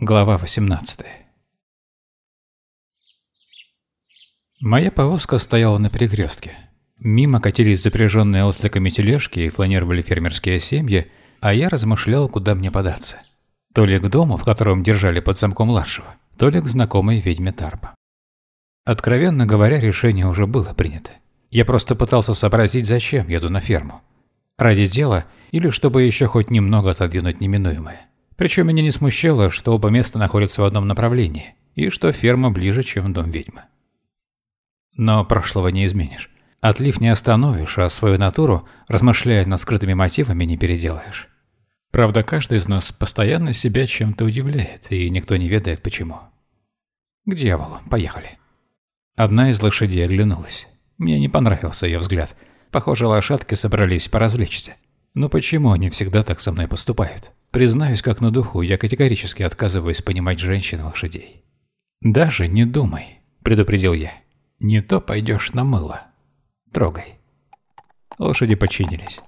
Глава 18 Моя повозка стояла на перекрестке. Мимо катились запряженные осликами тележки и фланировали фермерские семьи, а я размышлял, куда мне податься. То ли к дому, в котором держали под замком младшего, то ли к знакомой ведьме Тарпа. Откровенно говоря, решение уже было принято. Я просто пытался сообразить, зачем еду на ферму. Ради дела или чтобы еще хоть немного отодвинуть неминуемое. Причем меня не смущало, что оба места находятся в одном направлении, и что ферма ближе, чем дом ведьмы. Но прошлого не изменишь. Отлив не остановишь, а свою натуру, размышляя над скрытыми мотивами, не переделаешь. Правда, каждый из нас постоянно себя чем-то удивляет, и никто не ведает почему. К дьяволу, поехали. Одна из лошадей оглянулась. Мне не понравился ее взгляд. Похоже, лошадки собрались поразвлечься. Но почему они всегда так со мной поступают? Признаюсь, как на духу, я категорически отказываюсь понимать женщин и лошадей. «Даже не думай», – предупредил я. «Не то пойдешь на мыло. Трогай». Лошади подчинились.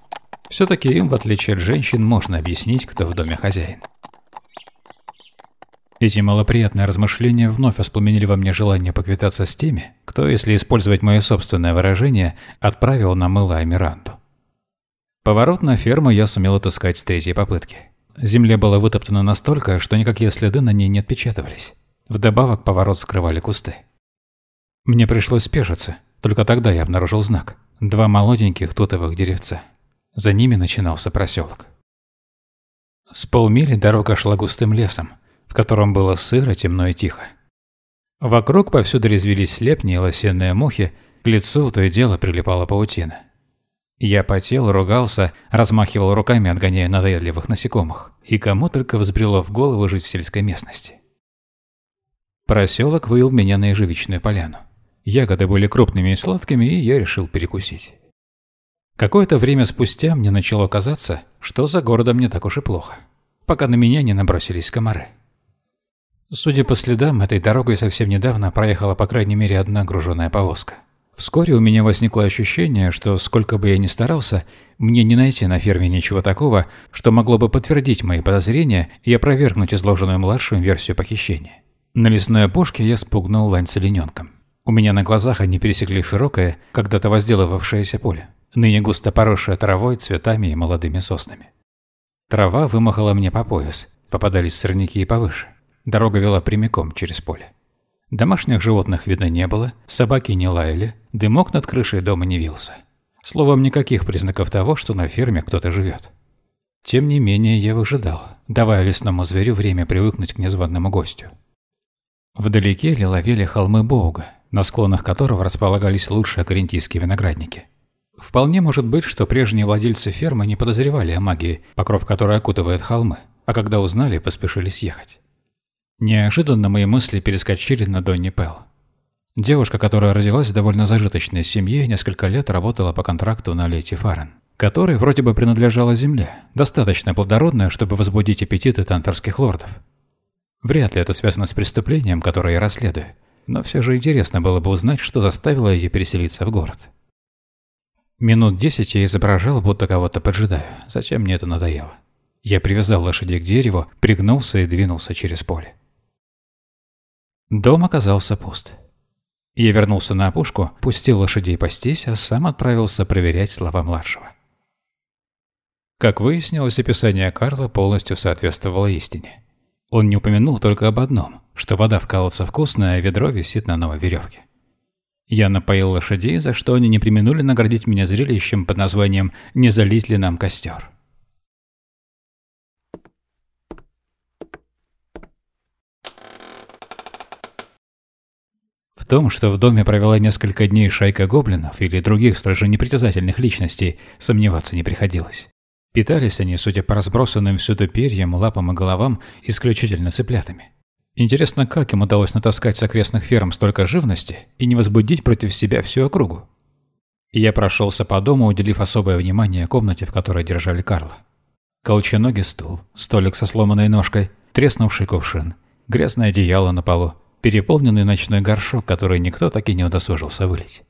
Все-таки им, в отличие от женщин, можно объяснить, кто в доме хозяин. Эти малоприятные размышления вновь воспламенили во мне желание поквитаться с теми, кто, если использовать мое собственное выражение, отправил на мыло Амиранду. Поворот на ферму я сумел отыскать с третьей попытки. Земля была вытоптана настолько, что никакие следы на ней не отпечатывались. Вдобавок поворот скрывали кусты. Мне пришлось спешиться, только тогда я обнаружил знак. Два молоденьких тутовых деревца. За ними начинался проселок. С полмили дорога шла густым лесом, в котором было сыро, темно и тихо. Вокруг повсюду резвились слепни и лосиные мухи, к лицу то и дело прилипала паутина. Я потел, ругался, размахивал руками, отгоняя надоедливых насекомых. И кому только взбрело в голову жить в сельской местности. Проселок вывел меня на ежевичную поляну. Ягоды были крупными и сладкими, и я решил перекусить. Какое-то время спустя мне начало казаться, что за городом не так уж и плохо, пока на меня не набросились комары. Судя по следам, этой дорогой совсем недавно проехала по крайней мере одна груженная повозка. Вскоре у меня возникло ощущение, что сколько бы я ни старался, мне не найти на ферме ничего такого, что могло бы подтвердить мои подозрения и опровергнуть изложенную младшую версию похищения. На лесной опушке я спугнул лань с олененком. У меня на глазах они пересекли широкое, когда-то возделывавшееся поле, ныне густо поросшее травой, цветами и молодыми соснами. Трава вымахала мне по пояс, попадались сорняки и повыше. Дорога вела прямиком через поле. Домашних животных видно не было, собаки не лаяли, дымок над крышей дома не вился. Словом, никаких признаков того, что на ферме кто-то живет. Тем не менее, я выжидал, давая лесному зверю время привыкнуть к незваному гостю. Вдалеке лиловели холмы Боуга, на склонах которого располагались лучшие карентийские виноградники. Вполне может быть, что прежние владельцы фермы не подозревали о магии, покров которой окутывает холмы, а когда узнали, поспешили съехать. Неожиданно мои мысли перескочили на Донни Пелл. Девушка, которая родилась в довольно зажиточной семье, несколько лет работала по контракту на Лети Фарен, которой вроде бы принадлежала земля, достаточно плодородная, чтобы возбудить аппетиты тантерских лордов. Вряд ли это связано с преступлением, которое я расследую, но все же интересно было бы узнать, что заставило ее переселиться в город. Минут десять я изображал, будто кого-то поджидаю, затем мне это надоело. Я привязал лошадей к дереву, пригнулся и двинулся через поле. Дом оказался пуст. Я вернулся на опушку, пустил лошадей пастись, а сам отправился проверять слова младшего. Как выяснилось, описание Карла полностью соответствовало истине. Он не упомянул только об одном, что вода в колодце вкусная, а ведро висит на новой веревке. Я напоил лошадей, за что они не применули наградить меня зрелищем под названием «Не залить ли нам костер?». Том, что в доме провела несколько дней шайка гоблинов или других столь же непритязательных личностей, сомневаться не приходилось. Питались они, судя по разбросанным всюду перьям, лапам и головам, исключительно цыплятами. Интересно, как им удалось натаскать с окрестных ферм столько живности и не возбудить против себя всю округу? Я прошелся по дому, уделив особое внимание комнате, в которой держали Карла. Колченогий стул, столик со сломанной ножкой, треснувший кувшин, грязное одеяло на полу, переполненный ночной горшок, который никто так и не удосужился вылить.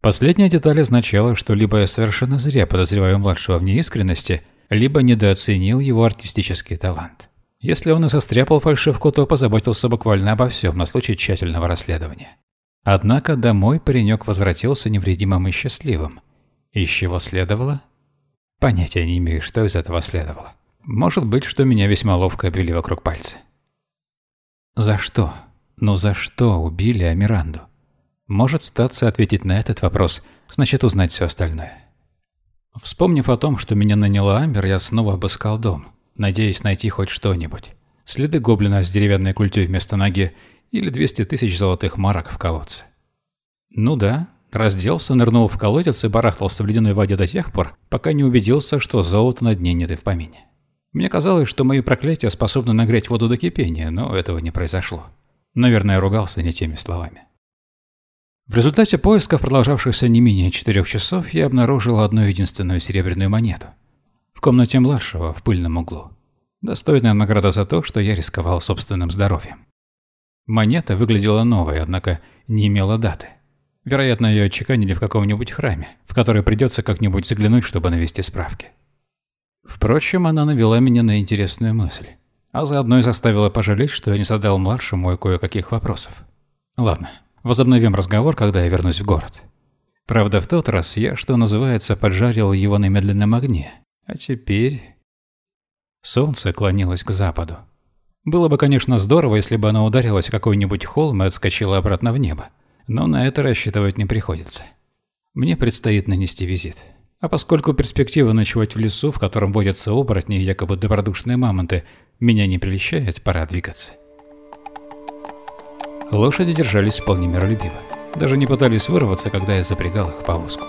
Последняя деталь означала, что либо я совершенно зря подозреваю младшего в неискренности, либо недооценил его артистический талант. Если он и состряпал фальшивку, то позаботился буквально обо всем на случай тщательного расследования. Однако домой паренек возвратился невредимым и счастливым. Из чего следовало? Понятия не имею, что из этого следовало. Может быть, что меня весьма ловко обвели вокруг пальца. За что? Ну за что убили Амиранду? Может статься ответить на этот вопрос, значит узнать все остальное. Вспомнив о том, что меня наняла Амбер, я снова обыскал дом, надеясь найти хоть что-нибудь. Следы гоблина с деревянной культей вместо ноги или 200 тысяч золотых марок в колодце. Ну да, разделся, нырнул в колодец и барахтался в ледяной воде до тех пор, пока не убедился, что золота на дне нет и в помине. Мне казалось, что мои проклятия способны нагреть воду до кипения, но этого не произошло. Наверное, ругался не теми словами. В результате поисков, продолжавшихся не менее четырех часов, я обнаружил одну единственную серебряную монету. В комнате младшего, в пыльном углу. Достойная награда за то, что я рисковал собственным здоровьем. Монета выглядела новой, однако не имела даты. Вероятно, ее отчеканили в каком-нибудь храме, в который придется как-нибудь заглянуть, чтобы навести справки. Впрочем, она навела меня на интересную мысль, а заодно и заставила пожалеть, что я не задал младшему кое-каких вопросов. Ладно, Возобновим разговор, когда я вернусь в город. Правда, в тот раз я, что называется, поджарил его на медленном огне. А теперь... Солнце клонилось к западу. Было бы, конечно, здорово, если бы оно ударилось в какой-нибудь холм и отскочило обратно в небо. Но на это рассчитывать не приходится. Мне предстоит нанести визит. А поскольку перспектива ночевать в лесу, в котором водятся оборотни и якобы добродушные мамонты, меня не прельщает, пора двигаться. Лошади держались вполне миролюбиво. Даже не пытались вырваться, когда я запрягал их повозку.